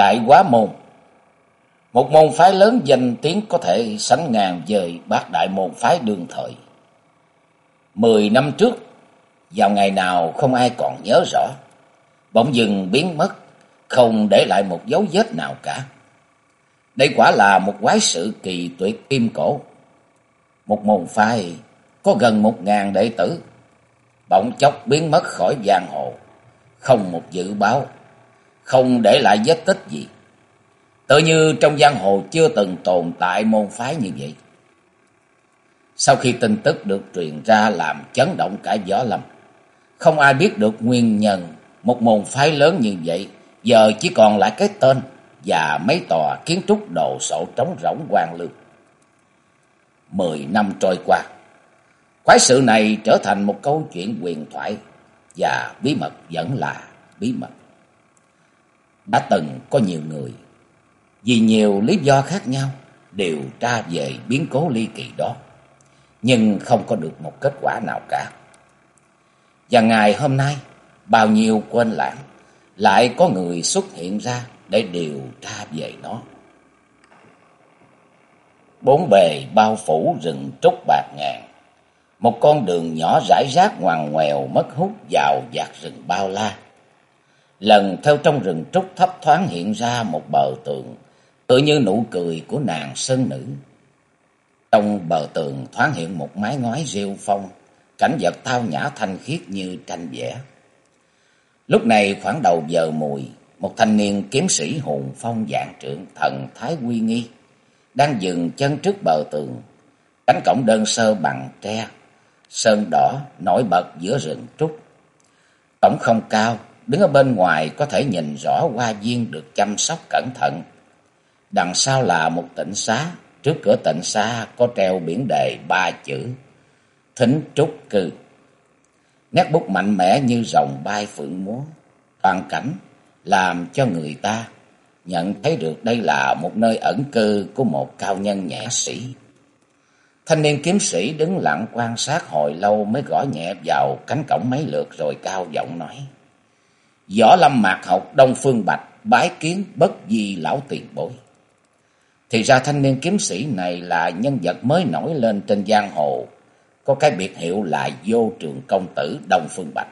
Đại Quá Môn Một môn phái lớn danh tiếng có thể sánh ngang với bát đại môn phái đương thời. Mười năm trước, vào ngày nào không ai còn nhớ rõ, bỗng dừng biến mất, không để lại một dấu vết nào cả. Đây quả là một quái sự kỳ tuyệt kim cổ. Một môn phái có gần một ngàn đệ tử, bỗng chốc biến mất khỏi giang hồ, không một dự báo không để lại vết tích gì. Tự như trong giang hồ chưa từng tồn tại môn phái như vậy. Sau khi tin tức được truyền ra làm chấn động cả võ lâm, không ai biết được nguyên nhân một môn phái lớn như vậy giờ chỉ còn lại cái tên và mấy tòa kiến trúc đồ sộ trống rỗng quan lương. Mười năm trôi qua, quái sự này trở thành một câu chuyện quyền thoại và bí mật vẫn là bí mật. Đã từng có nhiều người vì nhiều lý do khác nhau điều tra về biến cố ly kỳ đó, nhưng không có được một kết quả nào cả. Và ngày hôm nay, bao nhiêu quên lãng, lại có người xuất hiện ra để điều tra về nó. Bốn bề bao phủ rừng trúc bạc ngàn, một con đường nhỏ rải rác ngoằn ngoèo mất hút vào dạt rừng bao la lần theo trong rừng trúc thấp thoáng hiện ra một bờ tường, tự như nụ cười của nàng sơn nữ. Trong bờ tường thoáng hiện một mái ngói rêu phong, cảnh vật tao nhã thanh khiết như tranh vẽ. Lúc này khoảng đầu giờ mùi, một thanh niên kiếm sĩ hùng phong dạng trưởng thần thái uy nghi, đang dừng chân trước bờ tường, cánh cổng đơn sơ bằng tre, sơn đỏ nổi bật giữa rừng trúc. Cổng không cao, Đứng ở bên ngoài có thể nhìn rõ hoa viên được chăm sóc cẩn thận. Đằng sau là một tỉnh xá, trước cửa tỉnh xá có treo biển đề ba chữ Thính Trúc Cư. Nét bút mạnh mẽ như rồng bay phượng múa, toàn cảnh làm cho người ta nhận thấy được đây là một nơi ẩn cư của một cao nhân nhẹ sĩ. Thanh niên kiếm sĩ đứng lặng quan sát hồi lâu mới gõ nhẹ vào cánh cổng mấy lượt rồi cao giọng nói. Võ lâm mạc học Đông Phương Bạch bái kiến bất di lão tiền bối. Thì ra thanh niên kiếm sĩ này là nhân vật mới nổi lên trên giang hồ, có cái biệt hiệu là vô trường công tử Đông Phương Bạch.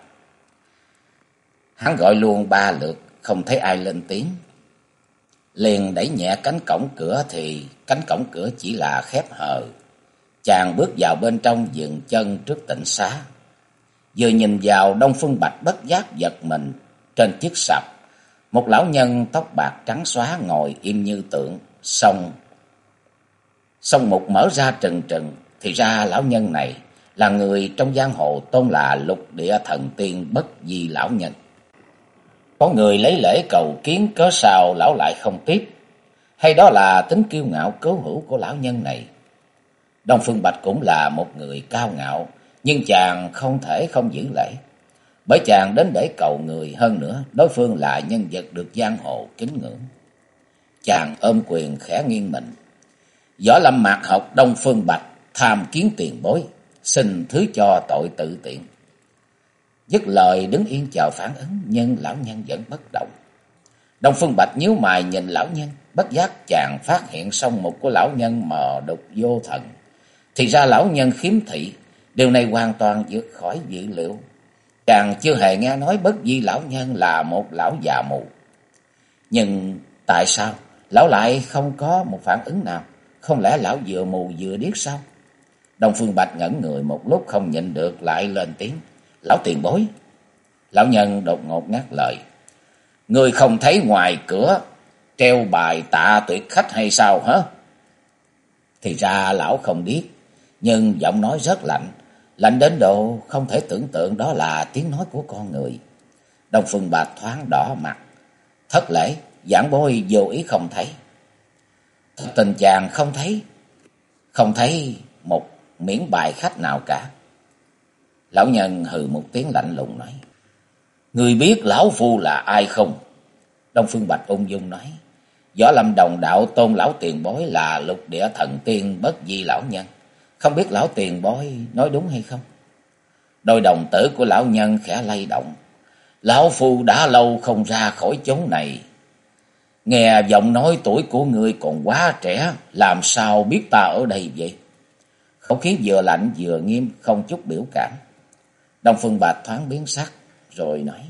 Hắn gọi luôn ba lượt, không thấy ai lên tiếng. Liền đẩy nhẹ cánh cổng cửa thì cánh cổng cửa chỉ là khép hờ. Chàng bước vào bên trong dừng chân trước tịnh xá. Vừa nhìn vào Đông Phương Bạch bất giác giật mình trên chiếc sập một lão nhân tóc bạc trắng xóa ngồi im như tượng, xong song mục mở ra trừng trừng, thì ra lão nhân này là người trong giang hồ tôn là lục địa thần tiên bất di lão nhân. Có người lấy lễ cầu kiến cớ sao lão lại không tiếp, hay đó là tính kiêu ngạo cứu hữu của lão nhân này. Đông Phương Bạch cũng là một người cao ngạo, nhưng chàng không thể không giữ lễ. Bởi chàng đến để cầu người hơn nữa, đối phương là nhân vật được giang hồ kính ngưỡng. Chàng ôm quyền khẽ nghiêng mình. Võ lâm mạc học Đông Phương Bạch, tham kiến tiền bối, xin thứ cho tội tự tiện. Dứt lời đứng yên chờ phản ứng, nhưng lão nhân vẫn bất động. Đông Phương Bạch nhíu mày nhìn lão nhân, bất giác chàng phát hiện song một của lão nhân mờ đục vô thần. Thì ra lão nhân khiếm thị, điều này hoàn toàn vượt khỏi dự liệu. Chàng chưa hề nghe nói bất di lão nhân là một lão già mù. Nhưng tại sao lão lại không có một phản ứng nào? Không lẽ lão vừa mù vừa điếc sao? Đông Phương Bạch ngẩn người một lúc không nhịn được lại lên tiếng. Lão tiền bối. Lão nhân đột ngột ngắt lời. Người không thấy ngoài cửa treo bài tạ tuyệt khách hay sao hả? Thì ra lão không biết, nhưng giọng nói rất lạnh, Lạnh đến độ không thể tưởng tượng đó là tiếng nói của con người. Đông Phương Bạch thoáng đỏ mặt. Thất lễ, giảng bôi vô ý không thấy. Tình chàng không thấy, không thấy một miễn bài khách nào cả. Lão nhân hừ một tiếng lạnh lùng nói. Người biết lão phu là ai không? Đông Phương Bạch ung dung nói. Võ Lâm Đồng đạo tôn lão tiền bối là lục địa thần tiên bất di lão nhân. Không biết lão tiền bối nói đúng hay không? Đôi đồng tử của lão nhân khẽ lay động. Lão phu đã lâu không ra khỏi chốn này. Nghe giọng nói tuổi của người còn quá trẻ, làm sao biết ta ở đây vậy? Khẩu khí vừa lạnh vừa nghiêm, không chút biểu cảm. Đông Phương Bạch thoáng biến sắc, rồi nói.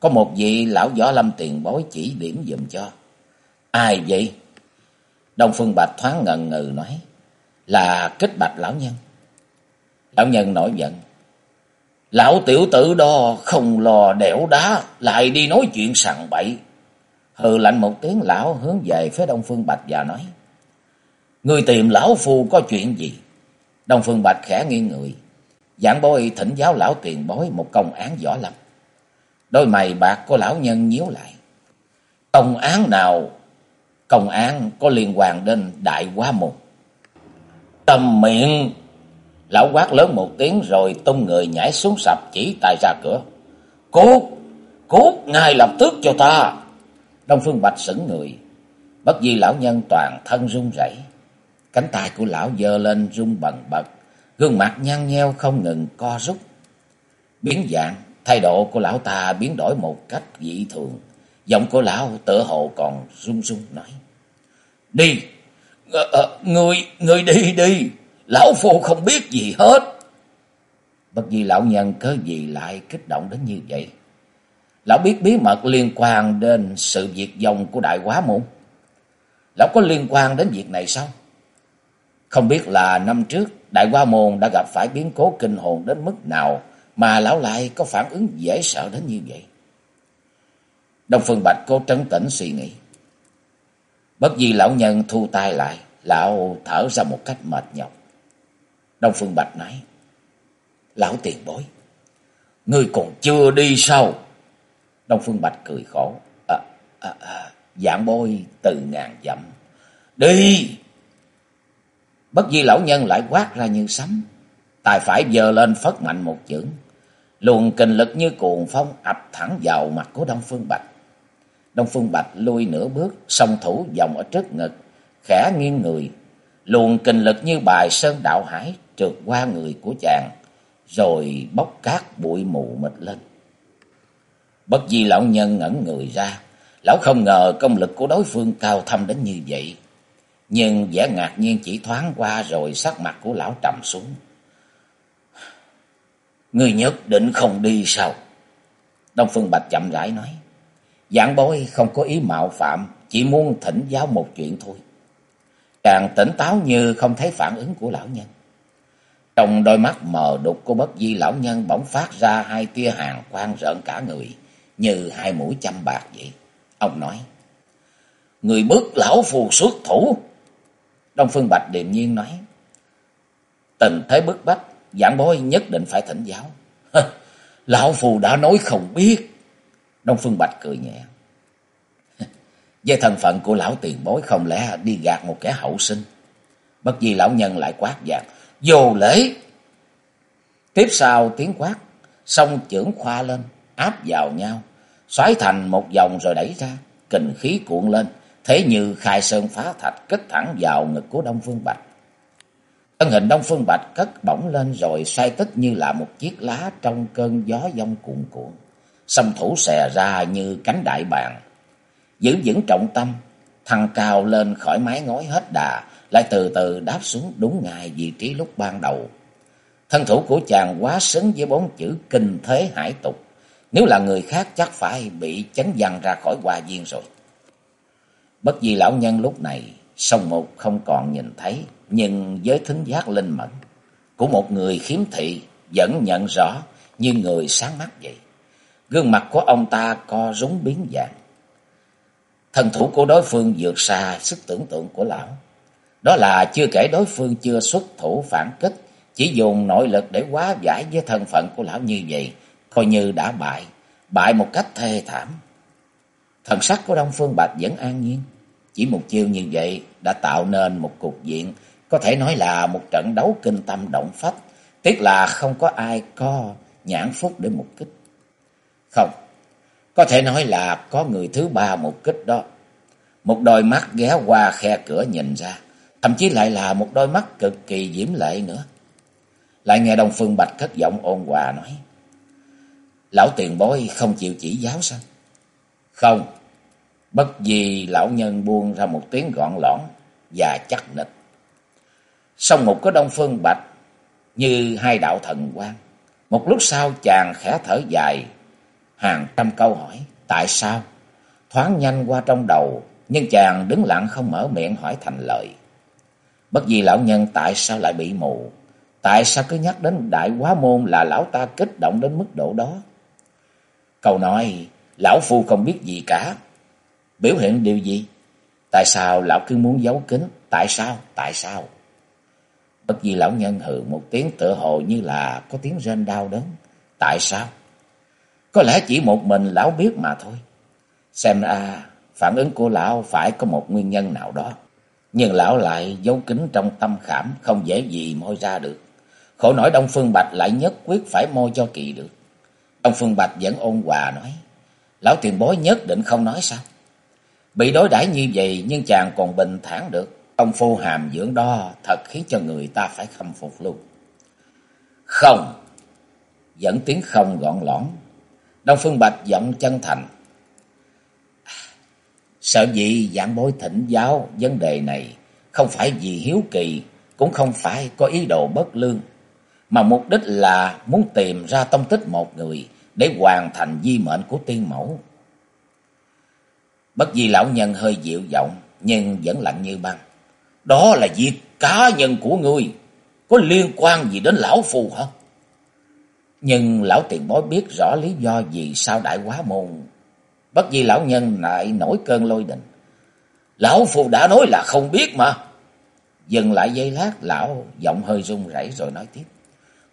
Có một vị lão võ lâm tiền bối chỉ điểm dùm cho. Ai vậy? Đông Phương Bạch thoáng ngần ngừ nói. Là kết bạch lão nhân. Lão nhân nổi giận. Lão tiểu tử đó không lò đẻo đá, lại đi nói chuyện sằng bậy. Hừ lạnh một tiếng lão hướng về phía Đông Phương Bạch và nói. Người tìm lão phu có chuyện gì? Đông Phương Bạch khẽ nghiêng người. Giảng bối thỉnh giáo lão tiền bối một công án võ lâm. Đôi mày bạc của lão nhân nhíu lại. Công án nào? Công án có liên quan đến đại quá môn. Tầm miệng! Lão quát lớn một tiếng rồi tung người nhảy xuống sập chỉ tay ra cửa. Cút! Cút ngay lập tức cho ta! Đông Phương Bạch sững người. Bất di lão nhân toàn thân run rẩy, Cánh tay của lão dơ lên run bần bật. Gương mặt nhăn nheo không ngừng co rút. Biến dạng, thay độ của lão ta biến đổi một cách dị thường. Giọng của lão tựa hồ còn run run nói. Đi! Ờ, ờ, người, người đi đi! Lão phu không biết gì hết. Bất vì lão nhân cớ gì lại kích động đến như vậy? Lão biết bí mật liên quan đến sự việc dòng của đại quá môn. Lão có liên quan đến việc này sao? Không biết là năm trước đại quá môn đã gặp phải biến cố kinh hồn đến mức nào mà lão lại có phản ứng dễ sợ đến như vậy. Đông Phương Bạch cố trấn tĩnh suy nghĩ. Bất di lão nhân thu tay lại, lão thở ra một cách mệt nhọc. Đông Phương Bạch nói, Lão tiền bối, ngươi còn chưa đi sao? Đông Phương Bạch cười khổ, à, à, à, dạng bôi từ ngàn dặm. Đi! Bất di lão nhân lại quát ra như sấm, tài phải giờ lên phất mạnh một chưởng. Luồng kinh lực như cuồng phong ập thẳng vào mặt của Đông Phương Bạch. Đông Phương Bạch lui nửa bước, song thủ vòng ở trước ngực, khẽ nghiêng người. luồn kinh lực như bài sơn đạo hải trượt qua người của chàng, rồi bốc cát bụi mù mịt lên. Bất di lão nhân ngẩn người ra, lão không ngờ công lực của đối phương cao thâm đến như vậy. Nhưng vẻ ngạc nhiên chỉ thoáng qua rồi sắc mặt của lão trầm xuống. Người nhất định không đi sao? Đông Phương Bạch chậm rãi nói. Giảng bối không có ý mạo phạm, chỉ muốn thỉnh giáo một chuyện thôi. Càng tỉnh táo như không thấy phản ứng của lão nhân. Trong đôi mắt mờ đục của bất di lão nhân bỗng phát ra hai tia hàng quang rợn cả người, như hai mũi châm bạc vậy. Ông nói, Người bước lão phù xuất thủ. Đông Phương Bạch điềm nhiên nói, Tình thế bức bách, giảng bối nhất định phải thỉnh giáo. lão phù đã nói không biết. Đông Phương Bạch cười nhẹ. Với thân phận của lão tiền bối không lẽ đi gạt một kẻ hậu sinh. Bất di lão nhân lại quát vàng vô lễ. Tiếp sau tiếng quát, song trưởng khoa lên, áp vào nhau, xoáy thành một vòng rồi đẩy ra, kình khí cuộn lên, thế như khai sơn phá thạch kết thẳng vào ngực của Đông Phương Bạch. Thân hình Đông Phương Bạch cất bổng lên rồi xoay tích như là một chiếc lá trong cơn gió giông cuộn cuộn. Song thủ xè ra như cánh đại bàng. Giữ vững trọng tâm, thăng cao lên khỏi mái ngói hết đà, lại từ từ đáp xuống đúng ngay vị trí lúc ban đầu. Thân thủ của chàng quá xứng với bốn chữ kinh thế hải tục. Nếu là người khác chắc phải bị chấn văng ra khỏi hoa viên rồi. Bất di lão nhân lúc này, sông một không còn nhìn thấy, nhưng với thính giác linh mẫn của một người khiếm thị vẫn nhận rõ như người sáng mắt vậy. Gương mặt của ông ta co rúng biến dạng. Thần thủ của đối phương vượt xa sức tưởng tượng của lão. Đó là chưa kể đối phương chưa xuất thủ phản kích, chỉ dùng nội lực để quá giải với thân phận của lão như vậy, coi như đã bại, bại một cách thê thảm. Thần sắc của Đông Phương Bạch vẫn an nhiên. Chỉ một chiêu như vậy đã tạo nên một cục diện có thể nói là một trận đấu kinh tâm động phách. Tiếc là không có ai co nhãn phúc để một kích. Không, có thể nói là có người thứ ba một kích đó. Một đôi mắt ghé qua khe cửa nhìn ra, thậm chí lại là một đôi mắt cực kỳ diễm lệ nữa. Lại nghe Đông Phương Bạch cất giọng ôn hòa nói. Lão tiền bối không chịu chỉ giáo sao? Không. Bất gì lão nhân buông ra một tiếng gọn lõn và chắc nịch. Xong một cái Đông Phương Bạch như hai đạo thần quan. Một lúc sau chàng khẽ thở dài, hàng trăm câu hỏi. Tại sao? Thoáng nhanh qua trong đầu, nhưng chàng đứng lặng không mở miệng hỏi thành lời. Bất vì lão nhân tại sao lại bị mù? Tại sao cứ nhắc đến đại quá môn là lão ta kích động đến mức độ đó? Câu nói, lão phu không biết gì cả. Biểu hiện điều gì? Tại sao lão cứ muốn giấu kín? Tại sao? Tại sao? Bất vì lão nhân hừ một tiếng tựa hồ như là có tiếng rên đau đớn. Tại sao? Có lẽ chỉ một mình lão biết mà thôi. Xem ra, phản ứng của lão phải có một nguyên nhân nào đó. Nhưng lão lại giấu kín trong tâm khảm, không dễ gì moi ra được. Khổ nổi Đông Phương Bạch lại nhất quyết phải moi cho kỳ được. Đông Phương Bạch vẫn ôn hòa nói. Lão tiền bối nhất định không nói sao. Bị đối đãi như vậy, nhưng chàng còn bình thản được. ông phu hàm dưỡng đó thật khiến cho người ta phải khâm phục luôn. Không. Dẫn tiếng không gọn lõn. Đông Phương Bạch giọng chân thành. Sợ gì dạng bối thỉnh giáo vấn đề này không phải vì hiếu kỳ, cũng không phải có ý đồ bất lương, mà mục đích là muốn tìm ra tông tích một người để hoàn thành di mệnh của tiên mẫu. Bất di lão nhân hơi dịu giọng nhưng vẫn lạnh như băng. Đó là việc cá nhân của ngươi, có liên quan gì đến lão phù hả? Nhưng lão tiền bối biết rõ lý do gì sao đại quá môn. Bất di lão nhân lại nổi cơn lôi đình. Lão phù đã nói là không biết mà. Dừng lại giây lát, lão giọng hơi run rẩy rồi nói tiếp.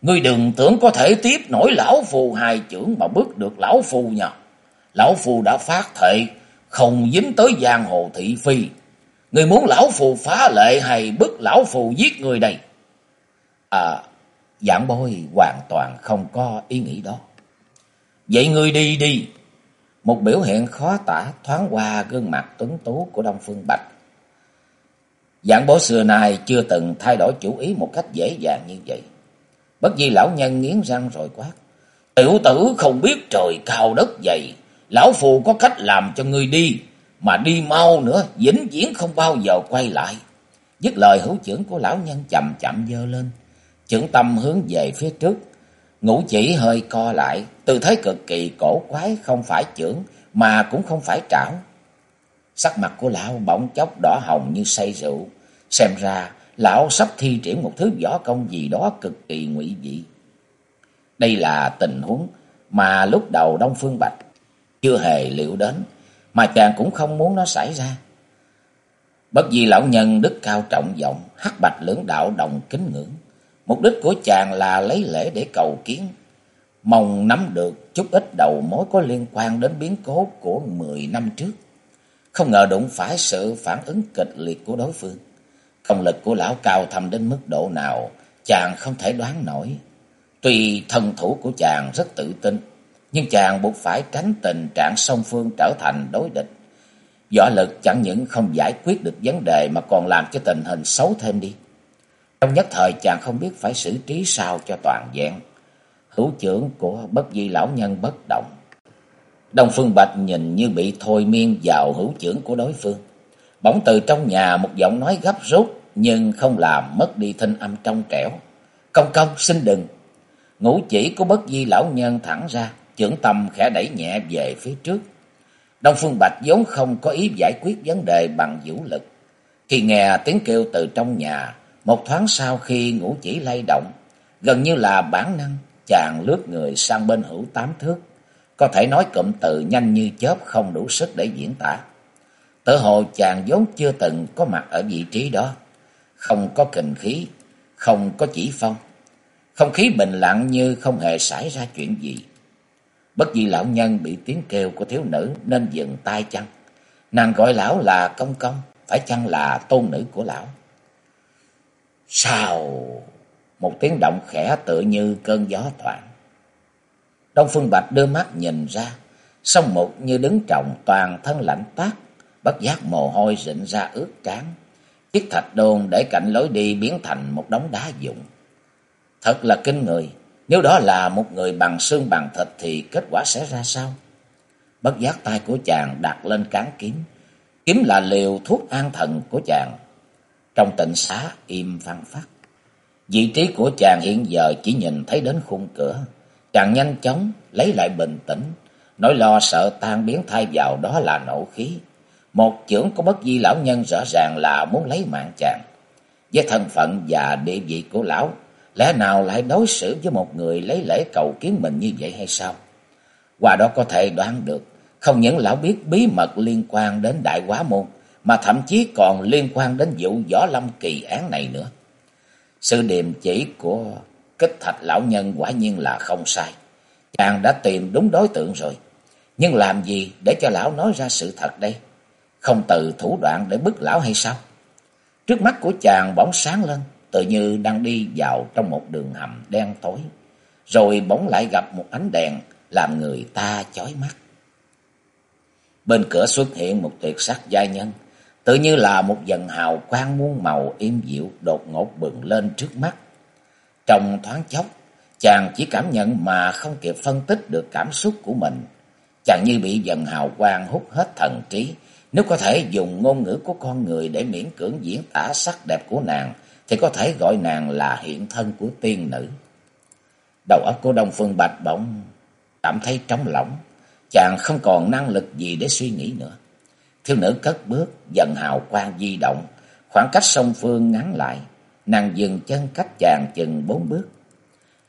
Ngươi đừng tưởng có thể tiếp nổi lão phù hài trưởng mà bước được lão phù nhờ. Lão phù đã phát thệ không dính tới giang hồ thị phi. Ngươi muốn lão phù phá lệ hay bức lão phù giết người đây? À, giảng bôi hoàn toàn không có ý nghĩ đó. Vậy ngươi đi đi. Một biểu hiện khó tả thoáng qua gương mặt tuấn tú của Đông Phương Bạch. Giảng bố xưa nay chưa từng thay đổi chủ ý một cách dễ dàng như vậy. Bất di lão nhân nghiến răng rồi quát. Tiểu tử không biết trời cao đất dày. Lão phù có cách làm cho ngươi đi. Mà đi mau nữa. Vĩnh viễn không bao giờ quay lại. Dứt lời, hữu trưởng của lão nhân chậm chậm dơ lên. Trưởng tâm hướng về phía trước. Ngũ chỉ hơi co lại. Tư thế cực kỳ cổ quái. Không phải trưởng mà cũng không phải trảo. Sắc mặt của lão bỗng chốc đỏ hồng như say rượu. Xem ra lão sắp thi triển một thứ võ công gì đó cực kỳ nguy dị. Đây là tình huống mà lúc đầu Đông Phương Bạch chưa hề liệu đến, mà chàng cũng không muốn nó xảy ra. Bất di lão nhân đức cao trọng vọng, hắc bạch lưỡng đạo đồng kính ngưỡng. Mục đích của chàng là lấy lễ để cầu kiến, mong nắm được chút ít đầu mối có liên quan đến biến cố của mười năm trước. Không ngờ đụng phải sự phản ứng kịch liệt của đối phương. Công lực của lão cao thầm đến mức độ nào, chàng không thể đoán nổi. Tuy thân thủ của chàng rất tự tin, nhưng chàng buộc phải tránh tình trạng song phương trở thành đối địch. Võ lực chẳng những không giải quyết được vấn đề mà còn làm cho tình hình xấu thêm đi. Trong nhất thời chàng không biết phải xử trí sao cho toàn vẹn. Hữu trưởng của bất di lão nhân bất động. Đông Phương Bạch nhìn như bị thôi miên vào hữu trưởng của đối phương. Bỗng từ trong nhà một giọng nói gấp rút nhưng không làm mất đi thanh âm trong trẻo. Công công xin đừng. Ngũ chỉ của bất di lão nhân thẳng ra, trưởng tâm khẽ đẩy nhẹ về phía trước. Đông Phương Bạch vốn không có ý giải quyết vấn đề bằng vũ lực. Khi nghe tiếng kêu từ trong nhà, một thoáng sau khi ngũ chỉ lay động, gần như là bản năng, chàng lướt người sang bên hữu tám thước. Có thể nói cụm từ nhanh như chớp không đủ sức để diễn tả. Tự hồ chàng vốn chưa từng có mặt ở vị trí đó. Không có kình khí, không có chỉ phong. Không khí bình lặng như không hề xảy ra chuyện gì. Bất vì lão nhân bị tiếng kêu của thiếu nữ nên dừng tay chăng. Nàng gọi lão là công công, phải chăng là tôn nữ của lão? Sao? Một tiếng động khẽ tựa như cơn gió thoảng. Đông Phương Bạch đưa mắt nhìn ra, sông một như đứng trọng toàn thân lạnh tác, bất giác mồ hôi rịn ra ướt trán. Chiếc thạch đôn để cạnh lối đi biến thành một đống đá dụng. Thật là kinh người, nếu đó là một người bằng xương bằng thịt thì kết quả sẽ ra sao? Bất giác tay của chàng đặt lên cán kiếm. Kiếm là liều thuốc an thần của chàng. Trong tịnh xá im phăng phát. Vị trí của chàng hiện giờ chỉ nhìn thấy đến khung cửa. Chàng nhanh chóng lấy lại bình tĩnh. Nỗi lo sợ tan biến thay vào đó là nổ khí. Một trưởng của bất di lão nhân rõ ràng là muốn lấy mạng chàng. Với thân phận và địa vị của lão, lẽ nào lại đối xử với một người lấy lễ cầu kiến mình như vậy hay sao? Qua đó có thể đoán được, không những lão biết bí mật liên quan đến đại quá môn, mà thậm chí còn liên quan đến vụ võ lâm kỳ án này nữa. Sự điềm chỉ của kích thạch lão nhân quả nhiên là không sai. Chàng đã tìm đúng đối tượng rồi. Nhưng làm gì để cho lão nói ra sự thật đây? Không từ thủ đoạn để bức lão hay sao? Trước mắt của chàng bỗng sáng lên, tự như đang đi vào trong một đường hầm đen tối. Rồi bỗng lại gặp một ánh đèn làm người ta chói mắt. Bên cửa xuất hiện một tuyệt sắc giai nhân, tự như là một dần hào quang muôn màu im dịu đột ngột bừng lên trước mắt. Trong thoáng chốc, chàng chỉ cảm nhận mà không kịp phân tích được cảm xúc của mình. Chàng như bị dần hào quang hút hết thần trí. Nếu có thể dùng ngôn ngữ của con người để miễn cưỡng diễn tả sắc đẹp của nàng, thì có thể gọi nàng là hiện thân của tiên nữ. Đầu óc của Đông Phương Bạch bỗng cảm thấy trống lỏng, chàng không còn năng lực gì để suy nghĩ nữa. Thiếu nữ cất bước, dần hào quang di động, khoảng cách song phương ngắn lại, nàng dừng chân cách chàng chừng bốn bước.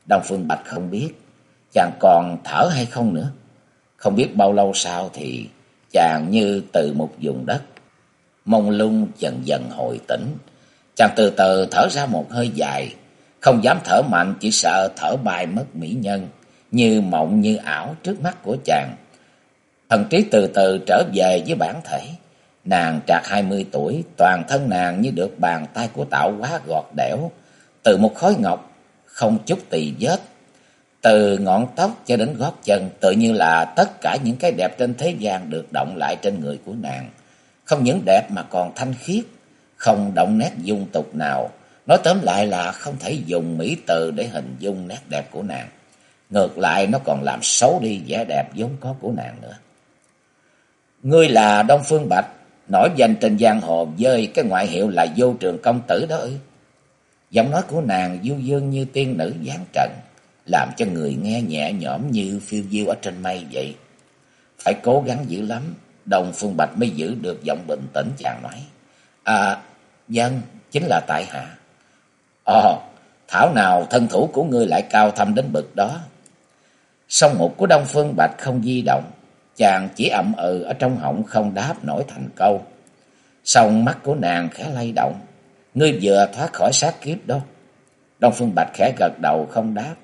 Đông Phương Bạch không biết chàng còn thở hay không nữa. Không biết bao lâu sau thì chàng như từ một vùng đất. Mông lung dần dần hồi tỉnh. Chàng từ từ thở ra một hơi dài. Không dám thở mạnh chỉ sợ thở bài mất mỹ nhân. Như mộng như ảo trước mắt của chàng. Thần trí từ từ trở về với bản thể. Nàng trạc hai mươi tuổi, toàn thân nàng như được bàn tay của tạo hóa gọt đẽo. Từ một khối ngọc, không chút tỳ vết. Từ ngọn tóc cho đến gót chân, tự như là tất cả những cái đẹp trên thế gian được động lại trên người của nàng. Không những đẹp mà còn thanh khiết, không động nét dung tục nào. Nói tóm lại là không thể dùng mỹ từ để hình dung nét đẹp của nàng. Ngược lại nó còn làm xấu đi vẻ đẹp vốn có của nàng nữa. Ngươi là Đông Phương Bạch, nổi danh trên giang hồ với cái ngoại hiệu là vô trường công tử đó ư. Giọng nói của nàng du dương như tiên nữ giáng trần, làm cho người nghe nhẹ nhõm như phiêu diêu ở trên mây vậy. Phải cố gắng dữ lắm, Đông Phương Bạch mới giữ được giọng bình tĩnh chàng nói. À, dân, chính là tại hạ. Ồ, thảo nào thân thủ của ngươi lại cao thâm đến bực đó. Song mục của Đông Phương Bạch không di động, chàng chỉ ậm ừ ở trong họng không đáp nổi thành câu. Song mắt của nàng khẽ lay động, ngươi vừa thoát khỏi sát kiếp đó. Đông Phương Bạch khẽ gật đầu không đáp,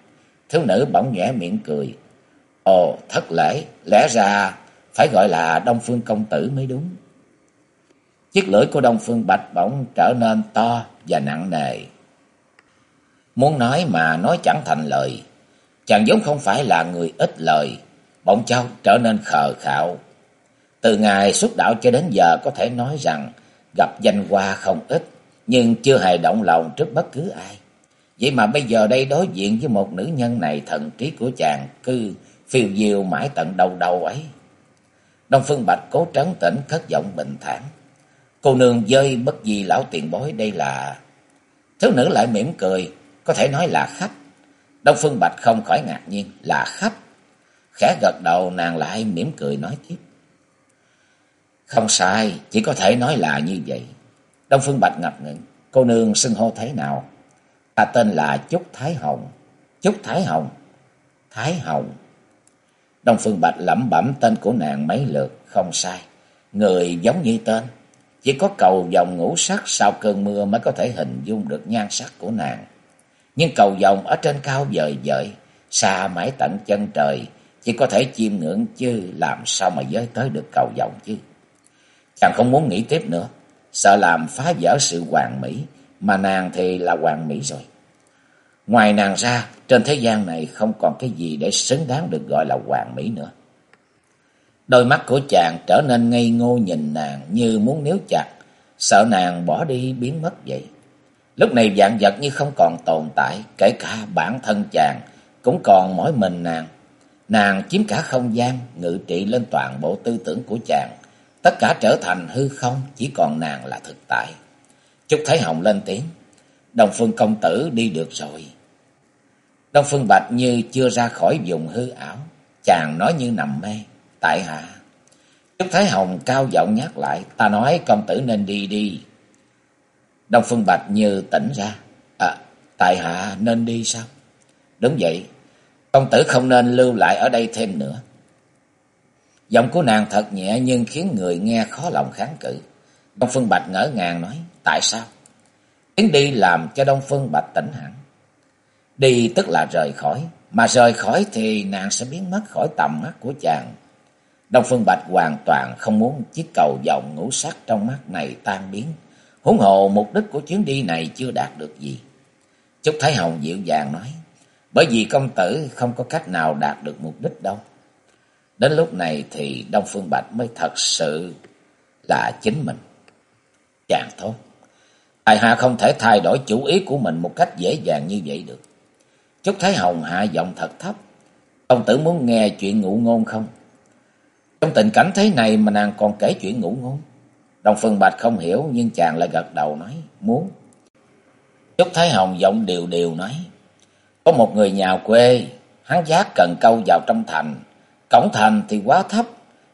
thiếu nữ bỗng nhẽ miệng cười. Ồ, thất lễ, lẽ ra phải gọi là Đông Phương Công Tử mới đúng. Chiếc lưỡi của Đông Phương Bạch bỗng trở nên to và nặng nề. Muốn nói mà nói chẳng thành lời. Chàng giống không phải là người ít lời, bỗng chốc trở nên khờ khạo. Từ ngày xuất đạo cho đến giờ có thể nói rằng gặp danh hoa không ít, nhưng chưa hề động lòng trước bất cứ ai. Vậy mà bây giờ đây đối diện với một nữ nhân này thần trí của chàng cứ phiêu diêu mãi tận đầu đầu ấy. Đông Phương Bạch cố trấn tĩnh cất giọng bình thản. Cô nương dơi bất gì lão tiền bối đây là... Thiếu nữ lại mỉm cười, có thể nói là khách. Đông Phương Bạch không khỏi ngạc nhiên, là khách. Khẽ gật đầu nàng lại mỉm cười nói tiếp. Không sai, chỉ có thể nói là như vậy. Đông Phương Bạch ngập ngừng, cô nương xưng hô thế nào? Ta tên là Trúc Thái Hồng. Trúc Thái Hồng. Thái Hồng. Đông Phương Bạch lẩm bẩm tên của nàng mấy lượt, không sai. Người giống như tên. Chỉ có cầu vòng ngũ sắc sau cơn mưa mới có thể hình dung được nhan sắc của nàng. Nhưng cầu vòng ở trên cao vời vợi, xa mãi tận chân trời, chỉ có thể chiêm ngưỡng chứ làm sao mà giới tới được cầu vọng chứ. Chàng không muốn nghĩ tiếp nữa, sợ làm phá vỡ sự hoàn mỹ, mà nàng thì là hoàn mỹ rồi. Ngoài nàng ra, trên thế gian này không còn cái gì để xứng đáng được gọi là hoàn mỹ nữa. Đôi mắt của chàng trở nên ngây ngô nhìn nàng như muốn níu chặt, sợ nàng bỏ đi biến mất vậy. Lúc này dạng vật như không còn tồn tại, kể cả bản thân chàng cũng còn mỗi mình nàng. Nàng chiếm cả không gian, ngự trị lên toàn bộ tư tưởng của chàng. Tất cả trở thành hư không, chỉ còn nàng là thực tại. Trúc Thái Hồng lên tiếng. Đồng Phương công tử đi được rồi. Đông Phương Bạch như chưa ra khỏi vùng hư ảo. Chàng nói như nằm mê. Tại hạ. Trúc Thái Hồng cao giọng nhắc lại. Ta nói công tử nên đi đi. Đông Phương Bạch như tỉnh ra. À, tại hạ nên đi sao? Đúng vậy. Công tử không nên lưu lại ở đây thêm nữa. Giọng của nàng thật nhẹ nhưng khiến người nghe khó lòng kháng cự. Đông Phương Bạch ngỡ ngàng nói. Tại sao? Tiếng đi làm cho Đông Phương Bạch tỉnh hẳn. Đi tức là rời khỏi, mà rời khỏi thì nàng sẽ biến mất khỏi tầm mắt của chàng. Đông Phương Bạch hoàn toàn không muốn chiếc cầu vòng ngũ sắc trong mắt này tan biến. Huống hồ mục đích của chuyến đi này chưa đạt được gì. Trúc Thái Hồng dịu dàng nói, bởi vì công tử không có cách nào đạt được mục đích đâu. Đến lúc này thì Đông Phương Bạch mới thật sự là chính mình. Chàng thốt, tài hạ không thể thay đổi chủ ý của mình một cách dễ dàng như vậy được. Trúc Thái Hồng hạ giọng thật thấp. Công tử muốn nghe chuyện ngụ ngôn không? Trong tình cảnh thế này mà nàng còn kể chuyện ngụ ngôn. Đồng Phương Bạch không hiểu nhưng chàng lại gật đầu nói muốn. Trúc Thái Hồng giọng đều đều nói. Có một người nhà quê, hắn giác cần câu vào trong thành. Cổng thành thì quá thấp,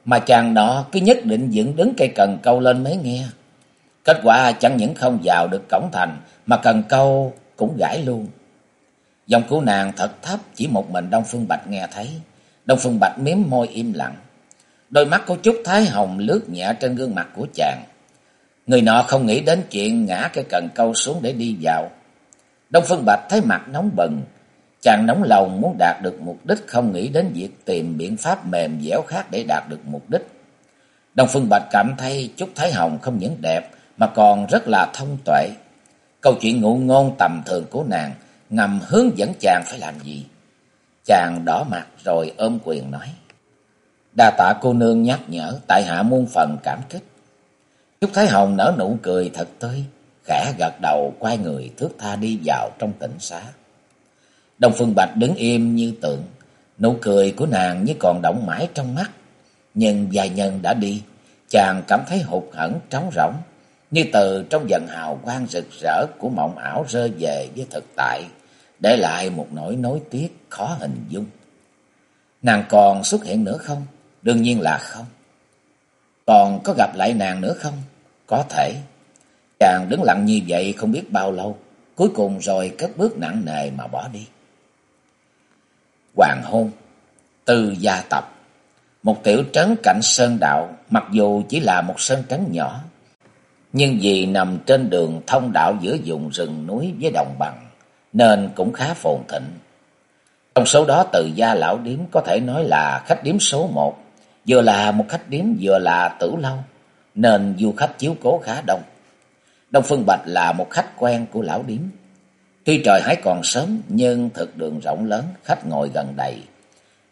mà chàng đó cứ nhất định dựng đứng cây cần câu lên mới nghe. Kết quả chẳng những không vào được cổng thành, mà cần câu cũng gãy luôn. Giọng cứu nàng thật thấp, chỉ một mình Đông Phương Bạch nghe thấy. Đông Phương Bạch miếm môi im lặng. Đôi mắt có chút thái hồng lướt nhẹ trên gương mặt của chàng. Người nọ không nghĩ đến chuyện ngã cái cần câu xuống để đi vào. Đông Phương Bạch thấy mặt nóng bừng. Chàng nóng lòng muốn đạt được mục đích không nghĩ đến việc tìm biện pháp mềm dẻo khác để đạt được mục đích. đồng Phương Bạch cảm thấy trúc Thái Hồng không những đẹp mà còn rất là thông tuệ. Câu chuyện ngụ ngôn tầm thường của nàng ngầm hướng dẫn chàng phải làm gì. Chàng đỏ mặt rồi ôm quyền nói. Đa tạ cô nương nhắc nhở, tại hạ muôn phần cảm kích. Trúc Thái Hồng nở nụ cười thật tươi, khẽ gật đầu quay người thước tha đi vào trong tỉnh xá. Đông Phương Bạch đứng im như tượng, nụ cười của nàng như còn động mãi trong mắt. Nhưng vài nhân đã đi, chàng cảm thấy hụt hẫng trống rỗng, như từ trong dần hào quang rực rỡ của mộng ảo rơi về với thực tại để lại một nỗi nối tiếc khó hình dung. Nàng còn xuất hiện nữa không? Đương nhiên là không. Còn có gặp lại nàng nữa không? Có thể. Chàng đứng lặng như vậy không biết bao lâu, cuối cùng rồi cất bước nặng nề mà bỏ đi. Hoàng hôn, từ gia tập, một tiểu trấn cạnh sơn đạo, mặc dù chỉ là một sơn trấn nhỏ, nhưng vì nằm trên đường thông đạo giữa vùng rừng núi với đồng bằng, nên cũng khá phồn thịnh. Trong số đó từ gia lão điếm có thể nói là khách điếm số một, vừa là một khách điếm vừa là tử lâu, nên du khách chiếu cố khá đông. Đông Phương Bạch là một khách quen của lão điếm. Tuy trời hãy còn sớm nhưng thực đường rộng lớn, khách ngồi gần đầy.